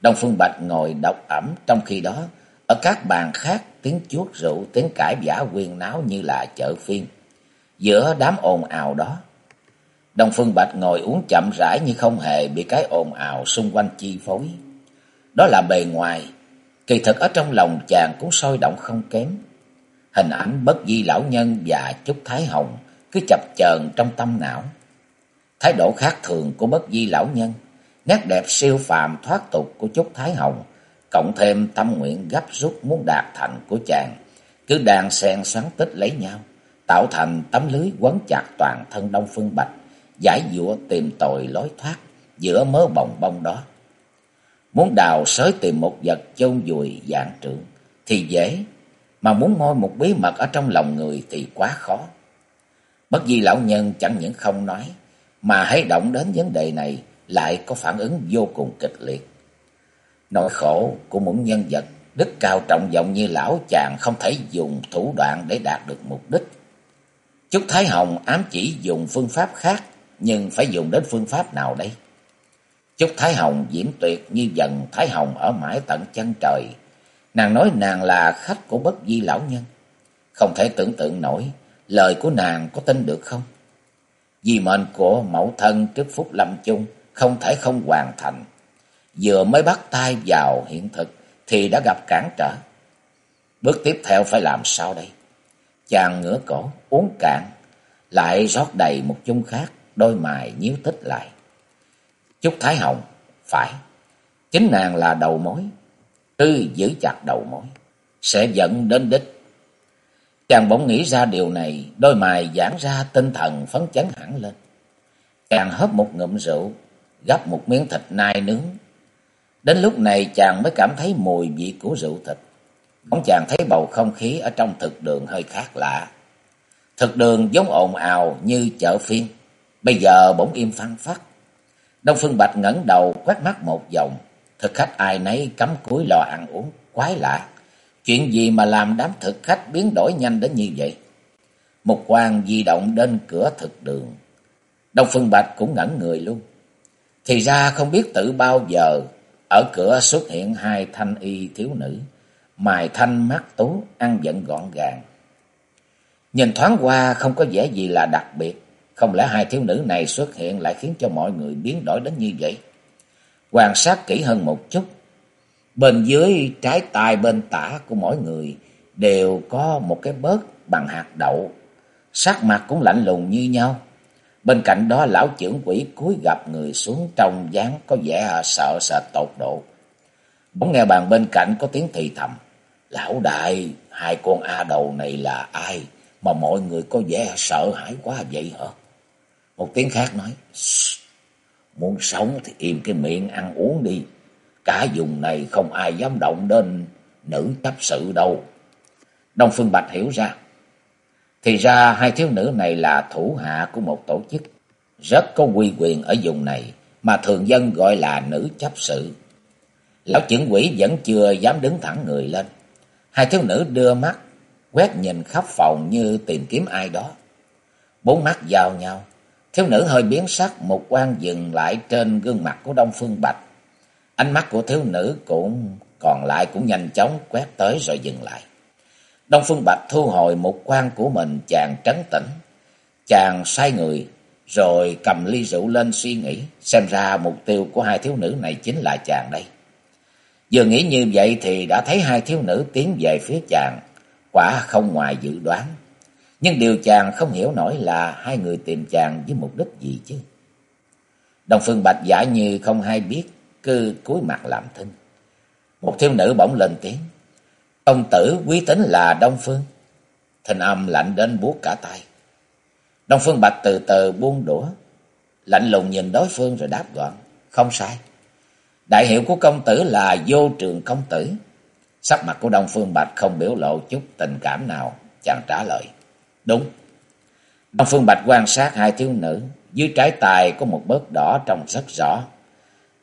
Đông Phương Bạch ngồi độc ẩm trong khi đó, ở các bàn khác tiếng chuốt rượu, tiếng cãi giả quyên náo như là chợ phiên. Giữa đám ồn ào đó, Đông Phương Bạch ngồi uống chậm rãi như không hề bị cái ồn ào xung quanh chi phối. Đó là bề ngoài, kỳ thực ở trong lòng chàng cũng sôi động không kém. Hình ảnh bất di lão nhân và trúc thái hồng cứ chập chờn trong tâm não. Thái độ khác thường của bất di lão nhân, nét đẹp siêu phàm thoát tục của chúc thái hồng, cộng thêm tâm nguyện gấp rút muốn đạt thành của chàng, cứ đang xen xoắn tích lấy nhau, tạo thành tấm lưới quấn chặt toàn thân Đông Phương Bạch giải dụa tìm tội lối thoát giữa mớ bồng bông đó. Muốn đào sới tìm một vật chôn vùi dạng trưởng thì dễ, mà muốn ngôi một bí mật ở trong lòng người thì quá khó. Bất di lão nhân chẳng những không nói, mà hãy động đến vấn đề này lại có phản ứng vô cùng kịch liệt. Nỗi khổ của một nhân vật đức cao trọng vọng như lão chàng không thể dùng thủ đoạn để đạt được mục đích. Chúc Thái Hồng ám chỉ dùng phương pháp khác, nhưng phải dùng đến phương pháp nào đây? Chúc Thái Hồng diễn tuyệt như dần Thái Hồng ở mãi tận chân trời. Nàng nói nàng là khách của bất di lão nhân. Không thể tưởng tượng nổi, lời của nàng có tin được không? Vì mệnh của mẫu thân trước phút lâm chung không thể không hoàn thành. Vừa mới bắt tay vào hiện thực thì đã gặp cản trở. Bước tiếp theo phải làm sao đây? Chàng ngửa cổ, uống cạn, lại rót đầy một chung khác, đôi mày nhíu tích lại. Chúc Thái Hồng, phải, chính nàng là đầu mối, tư giữ chặt đầu mối, sẽ dẫn đến đích. Chàng bỗng nghĩ ra điều này, đôi mày giãn ra tinh thần phấn chấn hẳn lên. Chàng hớp một ngụm rượu, gắp một miếng thịt nai nướng. Đến lúc này chàng mới cảm thấy mùi vị của rượu thịt. Bỗng chàng thấy bầu không khí ở trong thực đường hơi khác lạ. Thực đường giống ồn ào như chợ phiên, bây giờ bỗng im phăng phát. Đông Phương Bạch ngẩng đầu quét mắt một vòng, thực khách ai nấy cắm cúi lò ăn uống, quái lạ. Chuyện gì mà làm đám thực khách biến đổi nhanh đến như vậy? Một quan di động đến cửa thực đường. Đông Phương Bạch cũng ngẩn người luôn. Thì ra không biết tự bao giờ, ở cửa xuất hiện hai thanh y thiếu nữ, mài thanh mắt tú, ăn giận gọn gàng. Nhìn thoáng qua không có vẻ gì là đặc biệt, không lẽ hai thiếu nữ này xuất hiện lại khiến cho mọi người biến đổi đến như vậy? Quan sát kỹ hơn một chút, bên dưới trái tai bên tả của mỗi người đều có một cái bớt bằng hạt đậu, sắc mặt cũng lạnh lùng như nhau. Bên cạnh đó lão trưởng quỷ cúi gặp người xuống trong dáng có vẻ sợ sợ tột độ. Bỗng nghe bàn bên cạnh có tiếng thì thầm. Lão đại, hai con A đầu này là ai mà mọi người có vẻ sợ hãi quá vậy hả? Một tiếng khác nói, muốn sống thì im cái miệng ăn uống đi. Cả vùng này không ai dám động đến nữ chấp sự đâu. Đông Phương Bạch hiểu ra. Thì ra hai thiếu nữ này là thủ hạ của một tổ chức rất có uy quyền ở vùng này mà thường dân gọi là nữ chấp sự. Lão trưởng quỷ vẫn chưa dám đứng thẳng người lên. Hai thiếu nữ đưa mắt, quét nhìn khắp phòng như tìm kiếm ai đó. Bốn mắt giao nhau, thiếu nữ hơi biến sắc, một quan dừng lại trên gương mặt của Đông Phương Bạch. Ánh mắt của thiếu nữ cũng còn lại cũng nhanh chóng quét tới rồi dừng lại. Đông Phương Bạch thu hồi một quan của mình chàng trấn tĩnh. Chàng sai người rồi cầm ly rượu lên suy nghĩ. Xem ra mục tiêu của hai thiếu nữ này chính là chàng đây. Vừa nghĩ như vậy thì đã thấy hai thiếu nữ tiến về phía chàng. Quả không ngoài dự đoán. Nhưng điều chàng không hiểu nổi là hai người tìm chàng với mục đích gì chứ. Đồng Phương Bạch giả như không hay biết, cứ cúi mặt làm thinh. Một thiếu nữ bỗng lên tiếng. Công tử quý tính là Đông Phương. Thanh âm lạnh đến buốt cả tay. Đông Phương Bạch từ từ buông đũa. Lạnh lùng nhìn đối phương rồi đáp gọn. Không sai. Đại hiệu của công tử là vô trường công tử. Sắc mặt của Đông Phương Bạch không biểu lộ chút tình cảm nào. Chàng trả lời. Đúng. Đông Phương Bạch quan sát hai thiếu nữ. Dưới trái tài có một bớt đỏ trông rất rõ.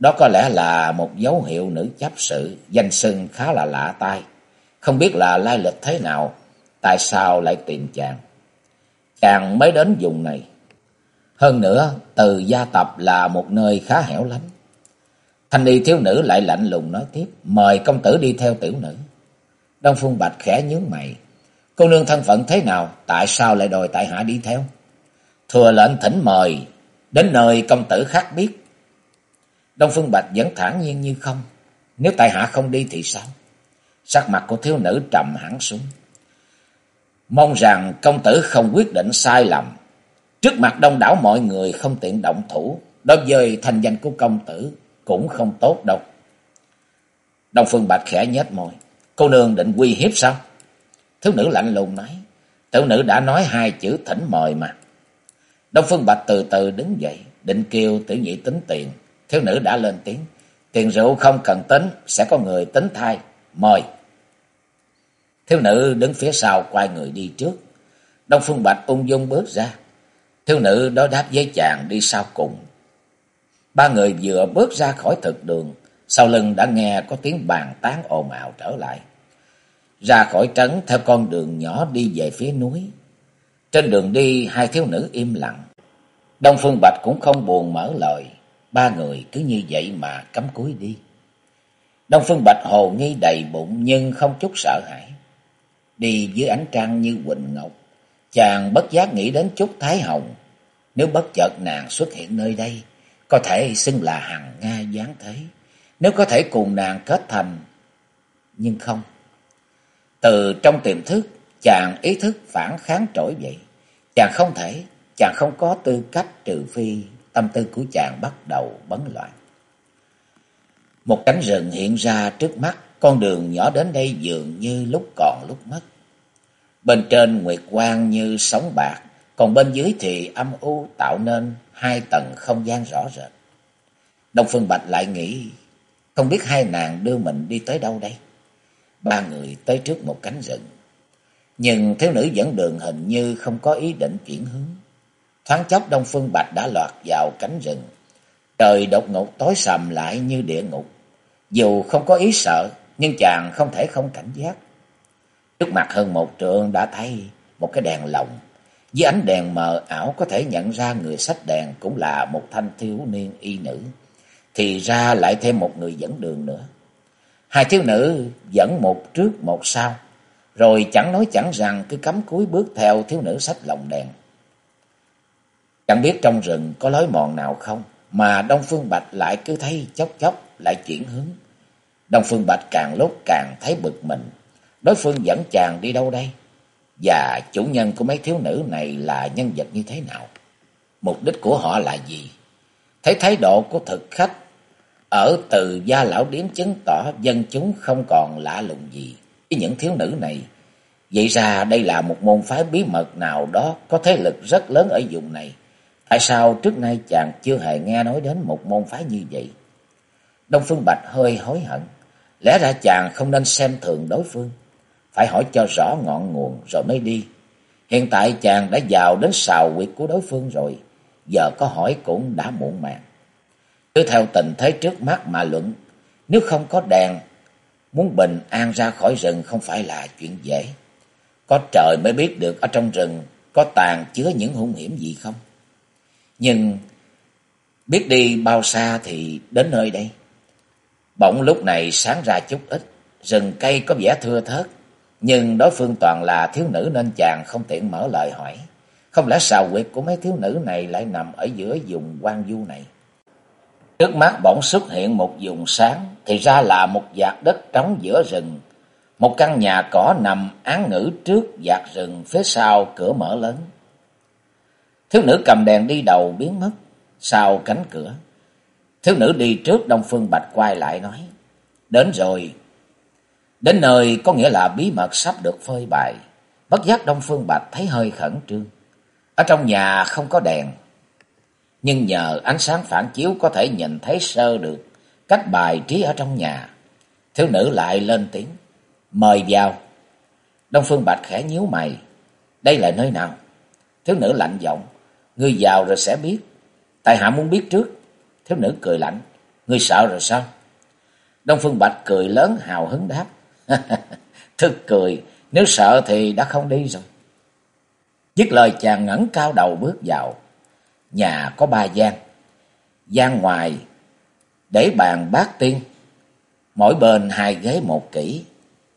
Đó có lẽ là một dấu hiệu nữ chấp sự. Danh xưng khá là lạ tai. Không biết là lai lịch thế nào. Tại sao lại tìm chàng. Chàng mới đến vùng này. Hơn nữa, từ gia tập là một nơi khá hẻo lánh. Thanh y thiếu nữ lại lạnh lùng nói tiếp, mời công tử đi theo tiểu nữ. Đông Phương Bạch khẽ nhướng mày. Cô nương thân phận thế nào, tại sao lại đòi tại hạ đi theo? Thừa lệnh thỉnh mời, đến nơi công tử khác biết. Đông Phương Bạch vẫn thản nhiên như không. Nếu tại hạ không đi thì sao? Sắc mặt của thiếu nữ trầm hẳn xuống. Mong rằng công tử không quyết định sai lầm. Trước mặt đông đảo mọi người không tiện động thủ. Đối với thành danh của công tử cũng không tốt đâu. Đông Phương Bạch khẽ nhếch môi. Cô nương định uy hiếp sao? Thiếu nữ lạnh lùng nói. Tiểu nữ đã nói hai chữ thỉnh mời mà. Đông Phương Bạch từ từ đứng dậy. Định kêu tiểu nhị tính tiền. Thiếu nữ đã lên tiếng. Tiền rượu không cần tính. Sẽ có người tính thay. Mời. Thiếu nữ đứng phía sau quay người đi trước. Đông Phương Bạch ung dung bước ra. Thiếu nữ đó đáp với chàng đi sau cùng. Ba người vừa bước ra khỏi thực đường, sau lưng đã nghe có tiếng bàn tán ồn ào trở lại. Ra khỏi trấn theo con đường nhỏ đi về phía núi. Trên đường đi hai thiếu nữ im lặng. Đông Phương Bạch cũng không buồn mở lời. Ba người cứ như vậy mà cắm cúi đi. Đông Phương Bạch hồ nghi đầy bụng nhưng không chút sợ hãi. Đi dưới ánh trăng như Quỳnh Ngọc. Chàng bất giác nghĩ đến chút Thái Hồng. Nếu bất chợt nàng xuất hiện nơi đây, có thể xưng là hằng Nga giáng thế. Nếu có thể cùng nàng kết thành, nhưng không. Từ trong tiềm thức, chàng ý thức phản kháng trỗi dậy. Chàng không thể, chàng không có tư cách trừ phi tâm tư của chàng bắt đầu bấn loạn. Một cánh rừng hiện ra trước mắt, con đường nhỏ đến đây dường như lúc còn lúc mất. Bên trên nguyệt quang như sóng bạc, còn bên dưới thì âm u tạo nên hai tầng không gian rõ rệt. Đông Phương Bạch lại nghĩ, không biết hai nàng đưa mình đi tới đâu đây? Ba người tới trước một cánh rừng. Nhưng thiếu nữ dẫn đường hình như không có ý định chuyển hướng. Thoáng chốc Đông Phương Bạch đã lọt vào cánh rừng. Trời đột ngột tối sầm lại như địa ngục. Dù không có ý sợ, nhưng chàng không thể không cảnh giác. Trước mặt hơn một trượng đã thấy một cái đèn lồng. Với ánh đèn mờ ảo có thể nhận ra người sách đèn cũng là một thanh thiếu niên y nữ. Thì ra lại thêm một người dẫn đường nữa. Hai thiếu nữ dẫn một trước một sau. Rồi chẳng nói chẳng rằng cứ cắm cúi bước theo thiếu nữ sách lồng đèn. Chẳng biết trong rừng có lối mòn nào không, mà Đông Phương Bạch lại cứ thấy chốc chốc lại chuyển hướng. Đông Phương Bạch càng lúc càng thấy bực mình. Đối phương dẫn chàng đi đâu đây? Và chủ nhân của mấy thiếu nữ này là nhân vật như thế nào? Mục đích của họ là gì? Thấy thái độ của thực khách ở từ gia lão điếm chứng tỏ dân chúng không còn lạ lùng gì với những thiếu nữ này. Vậy ra đây là một môn phái bí mật nào đó có thế lực rất lớn ở vùng này. Tại sao trước nay chàng chưa hề nghe nói đến một môn phái như vậy? Đông Phương Bạch hơi hối hận. Lẽ ra chàng không nên xem thường đối phương. Phải hỏi cho rõ ngọn nguồn rồi mới đi. Hiện tại chàng đã vào đến sào quyệt của đối phương rồi. Giờ có hỏi cũng đã muộn màng. Cứ theo tình thế trước mắt mà luận. Nếu không có đèn, muốn bình an ra khỏi rừng không phải là chuyện dễ. Có trời mới biết được ở trong rừng có tàn chứa những hung hiểm gì không. Nhưng biết đi bao xa thì đến nơi đây. Bỗng lúc này sáng ra chút ít, rừng cây có vẻ thưa thớt, nhưng đối phương toàn là thiếu nữ nên chàng không tiện mở lời hỏi. Không lẽ xào quyệt của mấy thiếu nữ này lại nằm ở giữa vùng quan du này? Trước mắt bỗng xuất hiện một vùng sáng, thì ra là một vạt đất trống giữa rừng. Một căn nhà cỏ nằm án ngữ trước vạt rừng, phía sau cửa mở lớn. Thiếu nữ cầm đèn đi đầu biến mất, sau cánh cửa. Thiếu nữ đi trước Đông Phương Bạch quay lại nói, đến rồi. Đến nơi có nghĩa là bí mật sắp được phơi bày. Bất giác Đông Phương Bạch thấy hơi khẩn trương. Ở trong nhà không có đèn, nhưng nhờ ánh sáng phản chiếu có thể nhìn thấy sơ được cách bài trí ở trong nhà. Thiếu nữ lại lên tiếng, mời vào. Đông Phương Bạch khẽ nhíu mày, đây là nơi nào? Thiếu nữ lạnh giọng, ngươi vào rồi sẽ biết. Tại hạ muốn biết trước. Thiếu nữ cười lạnh, ngươi sợ rồi sao? Đông Phương Bạch cười lớn hào hứng đáp, thức cười, nếu sợ thì đã không đi rồi. Dứt lời chàng ngẩng cao đầu bước vào. Nhà có ba gian. Gian ngoài để bàn bát tiên. Mỗi bên hai ghế một kỹ.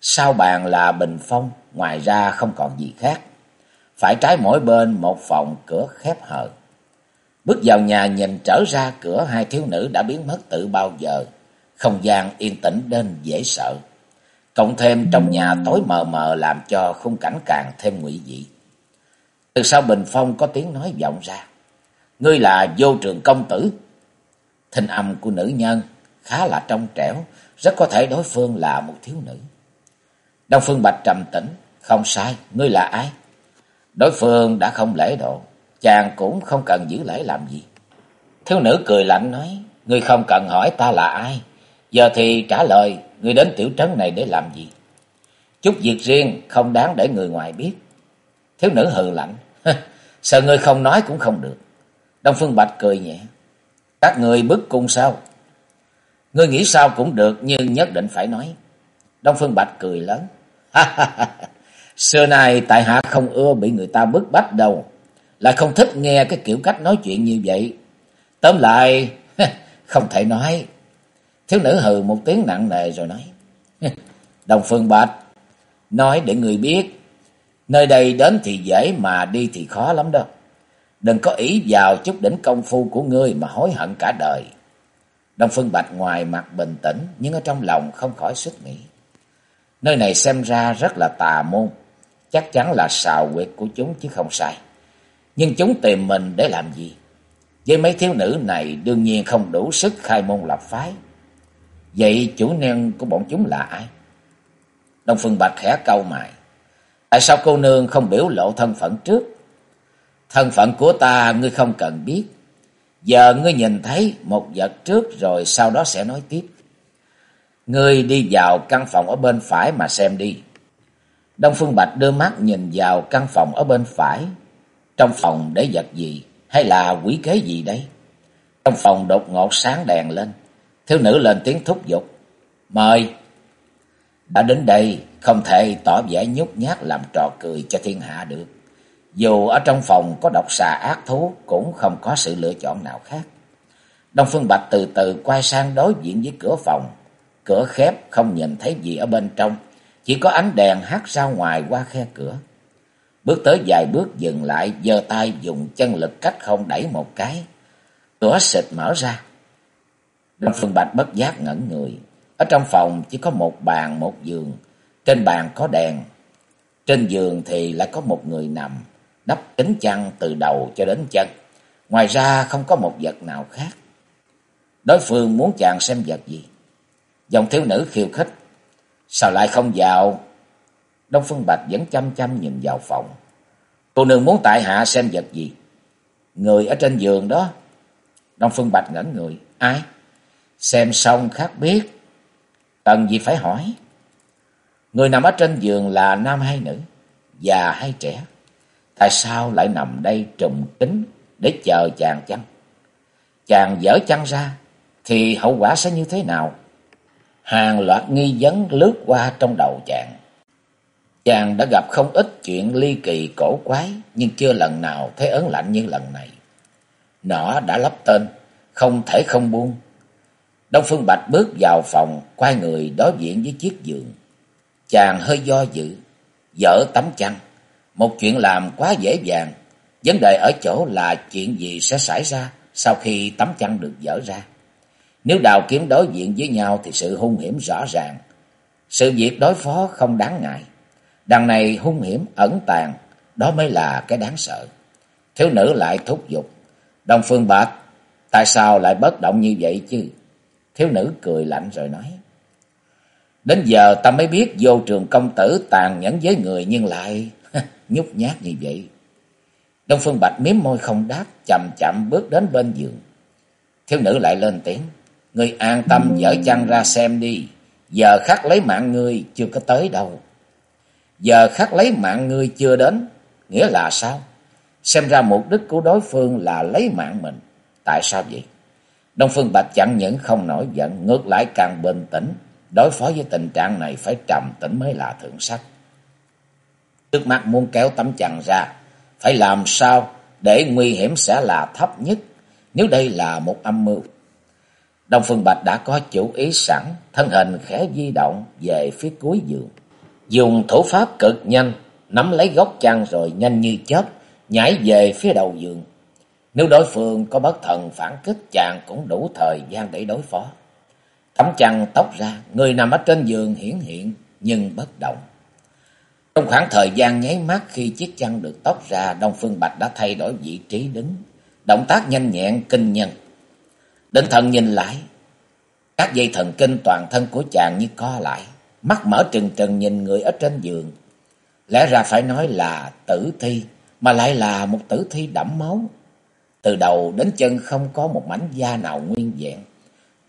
Sau bàn là bình phong, ngoài ra không còn gì khác. Phải trái mỗi bên một phòng cửa khép hờ. Bước vào nhà nhìn trở ra cửa hai thiếu nữ đã biến mất từ bao giờ. Không gian yên tĩnh đến dễ sợ. Cộng thêm trong nhà tối mờ mờ làm cho khung cảnh càng thêm nguy dị. Từ sau bình phong có tiếng nói vọng ra. Ngươi là vô trường công tử. thình âm của nữ nhân khá là trong trẻo, rất có thể đối phương là một thiếu nữ. Đông Phương Bạch trầm tĩnh, không sai, ngươi là ai? Đối phương đã không lễ độ, chàng cũng không cần giữ lễ làm gì. Thiếu nữ cười lạnh nói, ngươi không cần hỏi ta là ai, giờ thì trả lời, ngươi đến tiểu trấn này để làm gì? Chút việc riêng không đáng để người ngoài biết. Thiếu nữ hừ lạnh, sợ ngươi không nói cũng không được. Đông Phương Bạch cười nhẹ. Các người bức cung sao? Ngươi nghĩ sao cũng được nhưng nhất định phải nói. Đông Phương Bạch cười lớn. Xưa nay tại hạ không ưa bị người ta bức bách đâu. Lại không thích nghe cái kiểu cách nói chuyện như vậy. Tóm lại, không thể nói. Thiếu nữ hừ một tiếng nặng nề rồi nói. Đồng Phương Bạch, nói để người biết. Nơi đây đến thì dễ mà đi thì khó lắm đó. Đừng có ý vào chút đỉnh công phu của ngươi mà hối hận cả đời. Đông Phương Bạch ngoài mặt bình tĩnh nhưng ở trong lòng không khỏi sức nghĩ. Nơi này xem ra rất là tà môn, chắc chắn là xào quyệt của chúng chứ không sai. Nhưng chúng tìm mình để làm gì? Với mấy thiếu nữ này đương nhiên không đủ sức khai môn lập phái. Vậy chủ nhân của bọn chúng là ai? Đông Phương Bạch khẽ câu mày. Tại sao cô nương không biểu lộ thân phận trước? Thân phận của ta ngươi không cần biết. Giờ ngươi nhìn thấy một vật trước rồi sau đó sẽ nói tiếp. Ngươi đi vào căn phòng ở bên phải mà xem đi. Đông Phương Bạch đưa mắt nhìn vào căn phòng ở bên phải. Trong phòng để vật gì hay là quỷ kế gì đây? Trong phòng đột ngột sáng đèn lên. Thiếu nữ lên tiếng thúc giục. Mời. Đã đến đây, không thể tỏ vẻ nhút nhát làm trò cười cho thiên hạ được. Dù ở trong phòng có độc xà ác thú, cũng không có sự lựa chọn nào khác. Đông Phương Bạch từ từ quay sang đối diện với cửa phòng. Cửa khép không nhìn thấy gì ở bên trong. Chỉ có ánh đèn hắt ra ngoài qua khe cửa. Bước tới vài bước dừng lại, giơ tay dùng chân lực cách không đẩy một cái. Cửa xịt mở ra. Đông Phương Bạch bất giác ngẩn người. Ở trong phòng chỉ có một bàn, một giường. Trên bàn có đèn. Trên giường thì lại có một người nằm đắp kính chăn từ đầu cho đến chân. Ngoài ra không có một vật nào khác. Đối phương muốn chàng xem vật gì? Dòng thiếu nữ khiêu khích. Sao lại không vào? Đông Phương Bạch vẫn chăm chăm nhìn vào phòng. Cô nương muốn tại hạ xem vật gì? Người ở trên giường đó. Đông Phương Bạch ngẩn người. Ai? Xem xong khác biết. Cần gì phải hỏi? Người nằm ở trên giường là nam hay nữ? Già hay trẻ? Tại sao lại nằm đây trùm kính để chờ chàng chăng? Chàng dở chăn ra thì hậu quả sẽ như thế nào? Hàng loạt nghi vấn lướt qua trong đầu chàng. Chàng đã gặp không ít chuyện ly kỳ cổ quái nhưng chưa lần nào thấy ớn lạnh như lần này. Nỏ đã lắp tên, không thể không buông. Đông Phương Bạch bước vào phòng, quay người đối diện với chiếc giường. Chàng hơi do dự, dở tấm chăn, một chuyện làm quá dễ dàng. Vấn đề ở chỗ là chuyện gì sẽ xảy ra sau khi tấm chăn được dở ra. Nếu đào kiếm đối diện với nhau thì sự hung hiểm rõ ràng. Sự việc đối phó không đáng ngại. Đằng này hung hiểm ẩn tàng, đó mới là cái đáng sợ. Thiếu nữ lại thúc giục. Đông Phương Bạch, tại sao lại bất động như vậy chứ? Thiếu nữ cười lạnh rồi nói. Đến giờ ta mới biết vô trường công tử tàn nhẫn với người nhưng lại nhút nhát như vậy. Đông Phương Bạch miếm môi không đáp, chậm chậm bước đến bên giường. Thiếu nữ lại lên tiếng, Ngươi an tâm dở chăn ra xem đi, giờ khắc lấy mạng ngươi chưa có tới đâu. Giờ khắc lấy mạng ngươi chưa đến, nghĩa là sao? Xem ra mục đích của đối phương là lấy mạng mình. Tại sao vậy? Đông Phương Bạch chẳng những không nổi giận, ngược lại càng bình tĩnh. Đối phó với tình trạng này phải trầm tĩnh mới là thượng sách. Trước mắt muốn kéo tấm chằn ra, phải làm sao để nguy hiểm sẽ là thấp nhất nếu đây là một âm mưu. Đông Phương Bạch đã có chủ ý sẵn, thân hình khẽ di động về phía cuối giường. Dùng thủ pháp cực nhanh, nắm lấy góc chăn rồi nhanh như chớp, nhảy về phía đầu giường. Nếu đối phương có bất thần phản kích chàng cũng đủ thời gian để đối phó. Tấm chăn tóc ra, người nằm ở trên giường hiển hiện nhưng bất động. Trong khoảng thời gian nháy mắt khi chiếc chăn được tóc ra, Đông Phương Bạch đã thay đổi vị trí đứng. Động tác nhanh nhẹn, kinh nhân. Định thần nhìn lại, các dây thần kinh toàn thân của chàng như co lại. Mắt mở trừng trừng nhìn người ở trên giường. Lẽ ra phải nói là tử thi, mà lại là một tử thi đẫm máu. Từ đầu đến chân không có một mảnh da nào nguyên vẹn.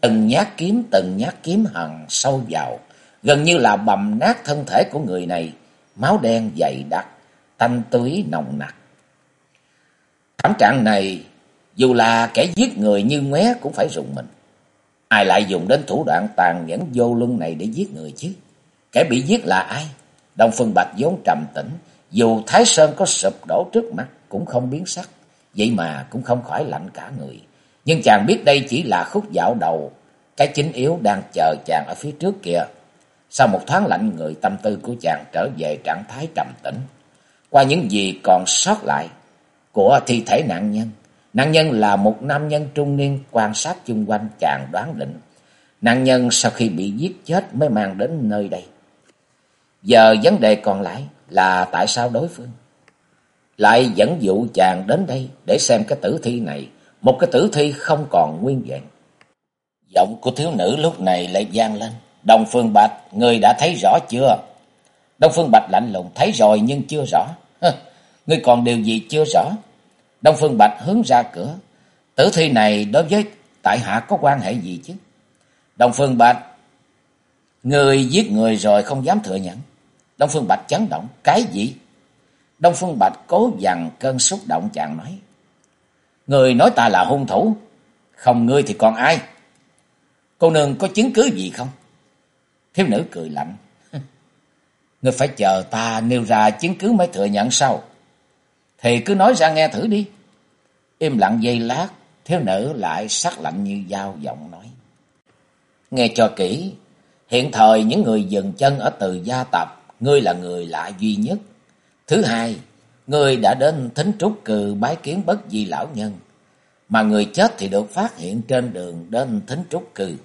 Từng nhát kiếm, từng nhát kiếm hằn sâu vào, gần như là bầm nát thân thể của người này máu đen dày đặc, tanh túy nồng nặc. Thảm trạng này, dù là kẻ giết người như ngoé cũng phải rùng mình. Ai lại dùng đến thủ đoạn tàn nhẫn vô luân này để giết người chứ? Kẻ bị giết là ai? Đông Phương Bạch vốn trầm tĩnh, dù Thái Sơn có sụp đổ trước mắt cũng không biến sắc, vậy mà cũng không khỏi lạnh cả người. Nhưng chàng biết đây chỉ là khúc dạo đầu, cái chính yếu đang chờ chàng ở phía trước kia. Sau một thoáng lạnh người tâm tư của chàng trở về trạng thái trầm tĩnh. Qua những gì còn sót lại của thi thể nạn nhân, nạn nhân là một nam nhân trung niên quan sát chung quanh chàng đoán định. Nạn nhân sau khi bị giết chết mới mang đến nơi đây. Giờ vấn đề còn lại là tại sao đối phương lại dẫn dụ chàng đến đây để xem cái tử thi này, một cái tử thi không còn nguyên vẹn. Giọng của thiếu nữ lúc này lại vang lên. Đông Phương Bạch, người đã thấy rõ chưa? Đông Phương Bạch lạnh lùng, thấy rồi nhưng chưa rõ. Ngươi còn điều gì chưa rõ? Đông Phương Bạch hướng ra cửa. Tử thi này đối với tại hạ có quan hệ gì chứ? Đông Phương Bạch, người giết người rồi không dám thừa nhận. Đông Phương Bạch chấn động, cái gì? Đông Phương Bạch cố dằn cơn xúc động chàng nói. Người nói ta là hung thủ, không ngươi thì còn ai? Cô nương có chứng cứ gì không? Thiếu nữ cười lạnh. Ngươi phải chờ ta nêu ra chứng cứ mới thừa nhận sau. Thì cứ nói ra nghe thử đi. Im lặng giây lát, thiếu nữ lại sắc lạnh như dao giọng nói. Nghe cho kỹ, hiện thời những người dừng chân ở từ gia tập, ngươi là người lạ duy nhất. Thứ hai, ngươi đã đến thính trúc cừ bái kiến bất di lão nhân, mà người chết thì được phát hiện trên đường đến thính trúc cừ.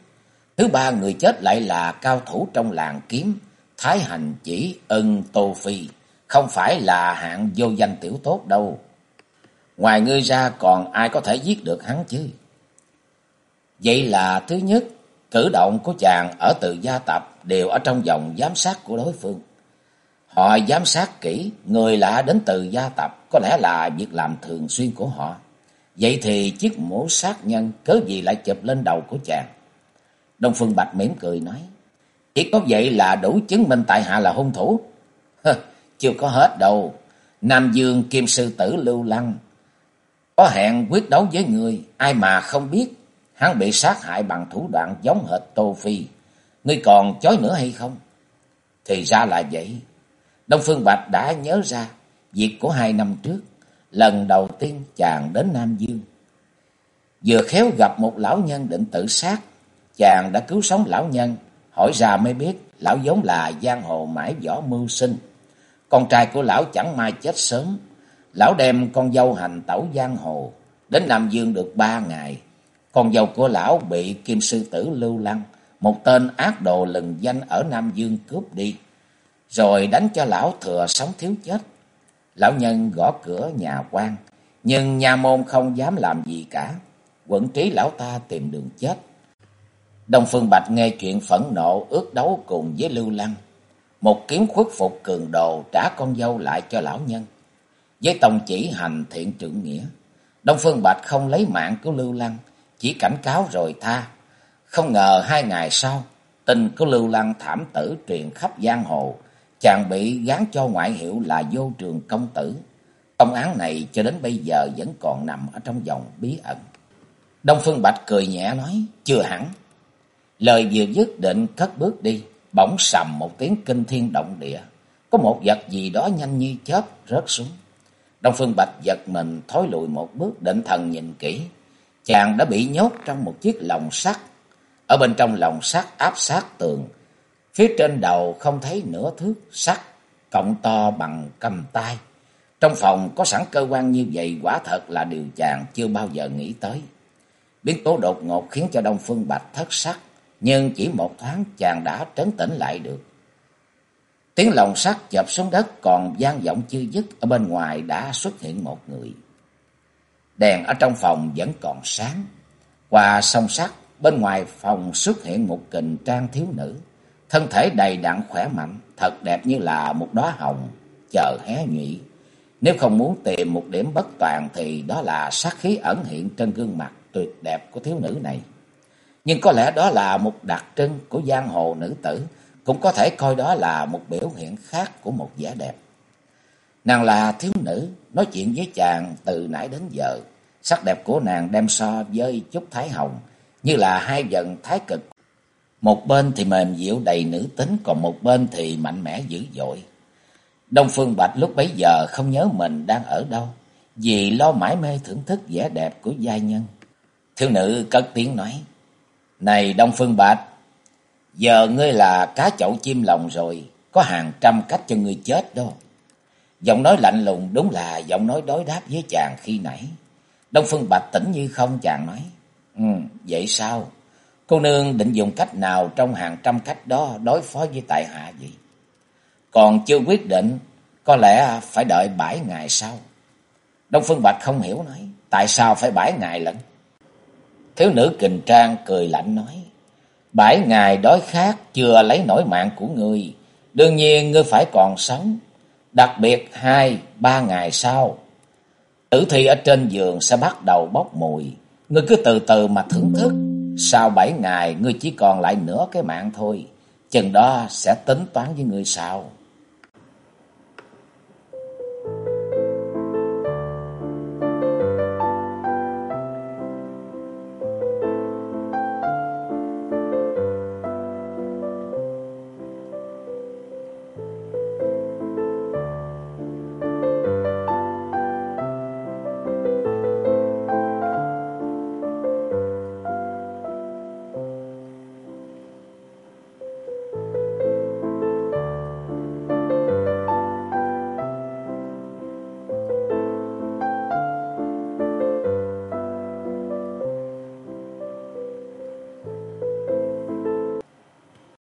Thứ ba, người chết lại là cao thủ trong làng kiếm, Thái Hành chỉ ân Tô Phi, không phải là hạng vô danh tiểu tốt đâu. Ngoài ngươi ra còn ai có thể giết được hắn chứ? Vậy là thứ nhất, cử động của chàng ở từ gia tập đều ở trong vòng giám sát của đối phương. Họ giám sát kỹ, người lạ đến từ gia tập có lẽ là việc làm thường xuyên của họ. Vậy thì chiếc mũ sát nhân cớ gì lại chụp lên đầu của chàng? Đông Phương Bạch mỉm cười nói, chỉ có vậy là đủ chứng minh tại hạ là hung thủ. Chưa có hết đâu. Nam Dương Kim Sư Tử Lưu Lăng có hẹn quyết đấu với người, ai mà không biết hắn bị sát hại bằng thủ đoạn giống hệt Tô Phi. Ngươi còn chối nữa hay không? Thì ra là vậy. Đông Phương Bạch đã nhớ ra việc của hai năm trước, lần đầu tiên chàng đến Nam Dương. Vừa khéo gặp một lão nhân định tự sát, chàng đã cứu sống lão nhân, hỏi ra mới biết lão giống là giang hồ mãi võ mưu sinh. Con trai của lão chẳng may chết sớm, lão đem con dâu hành tẩu giang hồ, đến Nam Dương được ba ngày. Con dâu của lão bị kim sư tử lưu lăng, một tên ác đồ lừng danh ở Nam Dương cướp đi rồi đánh cho lão thừa sống thiếu chết. Lão nhân gõ cửa nhà quan, nhưng nhà môn không dám làm gì cả. Quận trí lão ta tìm đường chết. Đông Phương Bạch nghe chuyện phẫn nộ ước đấu cùng với Lưu Lăng. Một kiếm khuất phục cường đồ trả con dâu lại cho lão nhân. Với tông chỉ hành thiện trưởng nghĩa. Đông Phương Bạch không lấy mạng của Lưu Lăng, chỉ cảnh cáo rồi tha. Không ngờ hai ngày sau, tình của Lưu Lăng thảm tử truyền khắp giang hồ, chàng bị gán cho ngoại hiệu là vô trường công tử. Công án này cho đến bây giờ vẫn còn nằm ở trong vòng bí ẩn. Đông Phương Bạch cười nhẹ nói, chưa hẳn. Lời vừa dứt định cất bước đi, bỗng sầm một tiếng kinh thiên động địa. Có một vật gì đó nhanh như chớp rớt xuống. Đông Phương Bạch giật mình thối lùi một bước định thần nhìn kỹ. Chàng đã bị nhốt trong một chiếc lồng sắt. Ở bên trong lồng sắt áp sát tường, Phía trên đầu không thấy nửa thước sắt, cộng to bằng cầm tay. Trong phòng có sẵn cơ quan như vậy quả thật là điều chàng chưa bao giờ nghĩ tới. Biến tố đột ngột khiến cho Đông Phương Bạch thất sắc, nhưng chỉ một thoáng chàng đã trấn tĩnh lại được. Tiếng lồng sắt chập xuống đất còn gian vọng chưa dứt, ở bên ngoài đã xuất hiện một người. Đèn ở trong phòng vẫn còn sáng. Qua song sắt, bên ngoài phòng xuất hiện một kình trang thiếu nữ. Thân thể đầy đặn khỏe mạnh, thật đẹp như là một đóa hồng, chờ hé nhụy. Nếu không muốn tìm một điểm bất toàn thì đó là sát khí ẩn hiện trên gương mặt tuyệt đẹp của thiếu nữ này. Nhưng có lẽ đó là một đặc trưng của giang hồ nữ tử, cũng có thể coi đó là một biểu hiện khác của một vẻ đẹp. Nàng là thiếu nữ, nói chuyện với chàng từ nãy đến giờ. Sắc đẹp của nàng đem so với chút Thái Hồng, như là hai dần thái cực. Một bên thì mềm dịu đầy nữ tính, còn một bên thì mạnh mẽ dữ dội. Đông Phương Bạch lúc bấy giờ không nhớ mình đang ở đâu, vì lo mãi mê thưởng thức vẻ đẹp của giai nhân. Thiếu nữ cất tiếng nói, này Đông Phương Bạch, giờ ngươi là cá chậu chim lòng rồi, có hàng trăm cách cho ngươi chết đó. Giọng nói lạnh lùng đúng là giọng nói đối đáp với chàng khi nãy. Đông Phương Bạch tỉnh như không chàng nói. Ừ, vậy sao? Cô nương định dùng cách nào trong hàng trăm cách đó đối phó với tại hạ vậy? Còn chưa quyết định, có lẽ phải đợi bảy ngày sau. Đông Phương Bạch không hiểu nói, tại sao phải bảy ngày lận? Thiếu nữ kình trang cười lạnh nói, bảy ngày đói khát chưa lấy nổi mạng của ngươi, đương nhiên ngươi phải còn sống. Đặc biệt hai, ba ngày sau, tử thi ở trên giường sẽ bắt đầu bốc mùi. Ngươi cứ từ từ mà thưởng thức. Sau bảy ngày, ngươi chỉ còn lại nửa cái mạng thôi. Chừng đó sẽ tính toán với ngươi sao.